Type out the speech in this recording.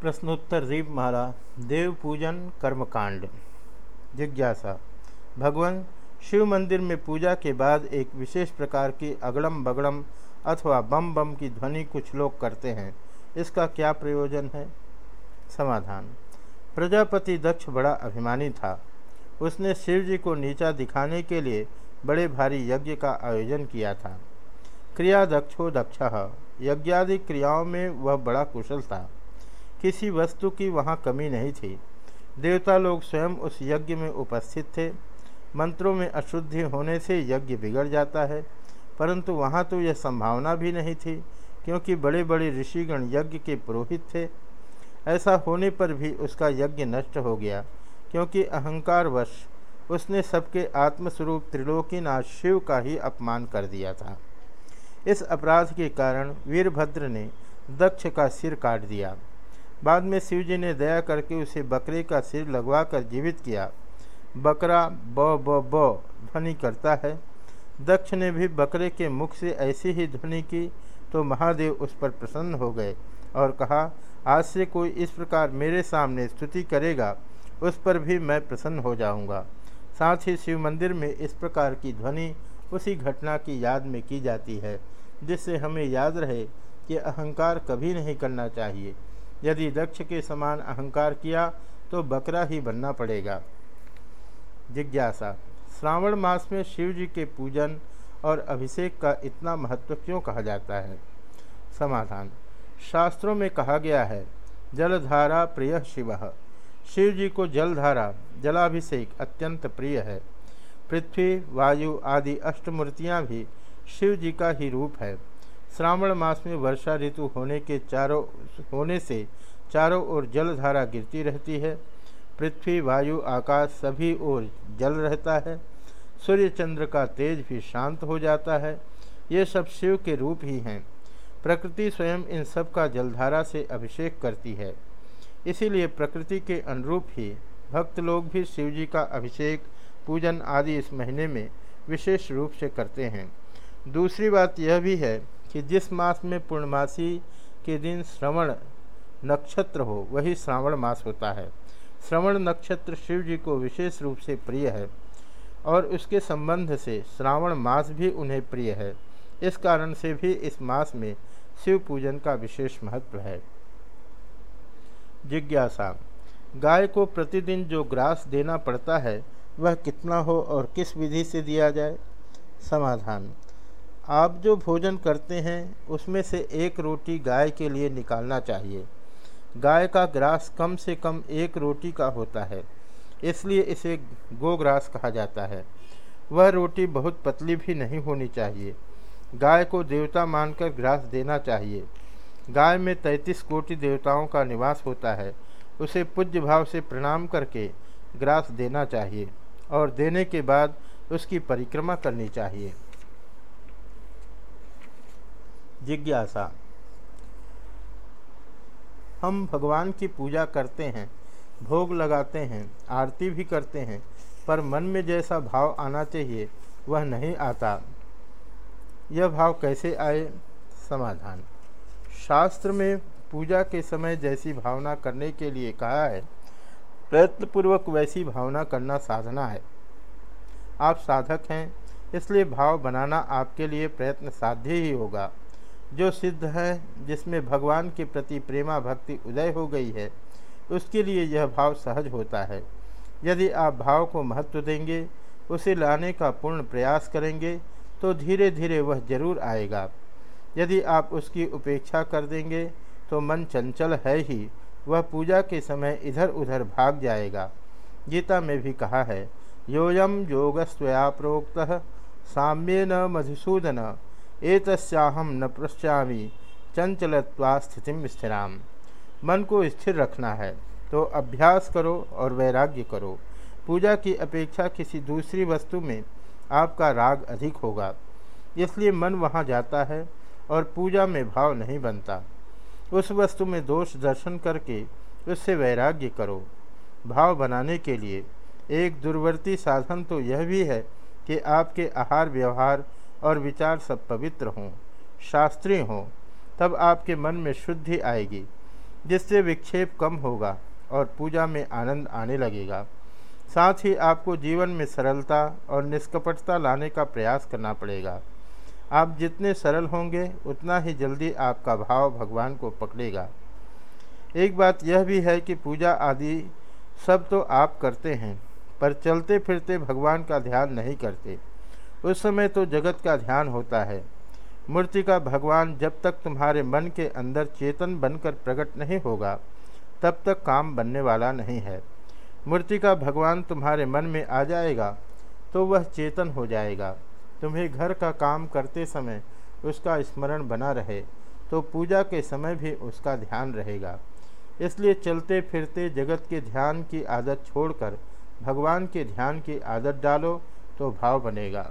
प्रश्नोत्तर दीपमाला देव पूजन कर्मकांड। जिज्ञासा, भगवान शिव मंदिर में पूजा के बाद एक विशेष प्रकार की अगड़म बगड़म अथवा बम बम की ध्वनि कुछ लोग करते हैं। इसका क्या प्रयोजन है? समाधान, प्रजापति दक्ष बड़ा अभिमानी था। उसने शिव जी को नीचा दिखाने के लिए बड़े भारी यज्ञ का आयोजन किया था। क्रिया दक्षो दक्ष यज्ञादि क्रियाओं में वह बड़ा कुशल था। किसी वस्तु की वहाँ कमी नहीं थी। देवता लोग स्वयं उस यज्ञ में उपस्थित थे। मंत्रों में अशुद्धि होने से यज्ञ बिगड़ जाता है, परंतु वहाँ तो यह संभावना भी नहीं थी, क्योंकि बड़े बड़े ऋषिगण यज्ञ के पुरोहित थे। ऐसा होने पर भी उसका यज्ञ नष्ट हो गया, क्योंकि अहंकारवश उसने सबके आत्मस्वरूप त्रिलोकीनाथ शिव का ही अपमान कर दिया था। इस अपराध के कारण वीरभद्र ने दक्ष का सिर काट दिया। बाद में शिवजी ने दया करके उसे बकरे का सिर लगवाकर जीवित किया। बकरा ब ब ब ध्वनि करता है। दक्ष ने भी बकरे के मुख से ऐसी ही ध्वनि की तो महादेव उस पर प्रसन्न हो गए और कहा, आज से कोई इस प्रकार मेरे सामने स्तुति करेगा, उस पर भी मैं प्रसन्न हो जाऊँगा। साथ ही शिव मंदिर में इस प्रकार की ध्वनि उसी घटना की याद में की जाती है, जिससे हमें याद रहे कि अहंकार कभी नहीं करना चाहिए। यदि दक्ष के समान अहंकार किया तो बकरा ही बनना पड़ेगा। जिज्ञासा, श्रावण मास में शिव जी के पूजन और अभिषेक का इतना महत्व क्यों कहा जाता है? समाधान, शास्त्रों में कहा गया है, जलधारा प्रिय शिव। शिव जी को जलधारा, जलाभिषेक अत्यंत प्रिय है। पृथ्वी, वायु आदि अष्टमूर्तियाँ भी शिव जी का ही रूप है। श्रावण मास में वर्षा ऋतु होने के चारों, होने से चारों ओर जलधारा गिरती रहती है। पृथ्वी, वायु, आकाश सभी ओर जल रहता है। सूर्य चंद्र का तेज भी शांत हो जाता है। ये सब शिव के रूप ही हैं। प्रकृति स्वयं इन सब का जलधारा से अभिषेक करती है। इसीलिए प्रकृति के अनुरूप ही भक्त लोग भी शिव जी का अभिषेक, पूजन आदि इस महीने में विशेष रूप से करते हैं। दूसरी बात यह भी है कि जिस मास में पूर्णमासी के दिन श्रवण नक्षत्र हो, वही श्रावण मास होता है। श्रवण नक्षत्र शिव जी को विशेष रूप से प्रिय है और उसके संबंध से श्रावण मास भी उन्हें प्रिय है। इस कारण से भी इस मास में शिव पूजन का विशेष महत्व है। जिज्ञासा, गाय को प्रतिदिन जो ग्रास देना पड़ता है, वह कितना हो और किस विधि से दिया जाए? समाधान आप जो भोजन करते हैं, उसमें से एक रोटी गाय के लिए निकालना चाहिए। गाय का ग्रास कम से कम एक रोटी का होता है, इसलिए इसे गोग्रास कहा जाता है। वह रोटी बहुत पतली भी नहीं होनी चाहिए। गाय को देवता मानकर ग्रास देना चाहिए। गाय में तैंतीस कोटि देवताओं का निवास होता है, उसे पूज्य भाव से प्रणाम करके ग्रास देना चाहिए और देने के बाद उसकी परिक्रमा करनी चाहिए। जिज्ञासा। हम भगवान की पूजा करते हैं, भोग लगाते हैं, आरती भी करते हैं, पर मन में जैसा भाव आना चाहिए, वह नहीं आता। यह भाव कैसे आए? समाधान। शास्त्र में पूजा के समय जैसी भावना करने के लिए कहा है, प्रयत्नपूर्वक वैसी भावना करना साधना है। आप साधक हैं, इसलिए भाव बनाना आपके लिए प्रयत्न साध्य ही होगा। जो सिद्ध है, जिसमें भगवान के प्रति प्रेमा भक्ति उदय हो गई है, उसके लिए यह भाव सहज होता है। यदि आप भाव को महत्व देंगे, उसे लाने का पूर्ण प्रयास करेंगे तो धीरे धीरे वह ज़रूर आएगा। यदि आप उसकी उपेक्षा कर देंगे तो मन चंचल है ही, वह पूजा के समय इधर उधर भाग जाएगा। गीता में भी कहा है योयम योगस्वया प्रोक्त साम्य न मधुसूदन। एतस्याहम न पृश्चामी चंचलत्वा स्थिति स्थिराम। मन को स्थिर रखना है तो अभ्यास करो और वैराग्य करो। पूजा की अपेक्षा किसी दूसरी वस्तु में आपका राग अधिक होगा, इसलिए मन वहाँ जाता है और पूजा में भाव नहीं बनता। उस वस्तु में दोष दर्शन करके उससे वैराग्य करो। भाव बनाने के लिए एक दुर्वर्ती साधन तो यह भी है कि आपके आहार व्यवहार और विचार सब पवित्र हों शास्त्रीय हों, तब आपके मन में शुद्धि आएगी, जिससे विक्षेप कम होगा और पूजा में आनंद आने लगेगा। साथ ही आपको जीवन में सरलता और निष्कपटता लाने का प्रयास करना पड़ेगा। आप जितने सरल होंगे, उतना ही जल्दी आपका भाव भगवान को पकड़ेगा। एक बात यह भी है कि पूजा आदि सब तो आप करते हैं, पर चलते फिरते भगवान का ध्यान नहीं करते। उस समय तो जगत का ध्यान होता है। मूर्ति का भगवान जब तक तुम्हारे मन के अंदर चेतन बनकर प्रकट नहीं होगा, तब तक काम बनने वाला नहीं है। मूर्ति का भगवान तुम्हारे मन में आ जाएगा तो वह चेतन हो जाएगा। तुम्हें घर का काम करते समय उसका स्मरण बना रहे तो पूजा के समय भी उसका ध्यान रहेगा। इसलिए चलते फिरते जगत के ध्यान की आदत छोड़कर, भगवान के ध्यान की आदत डालो तो भाव बनेगा।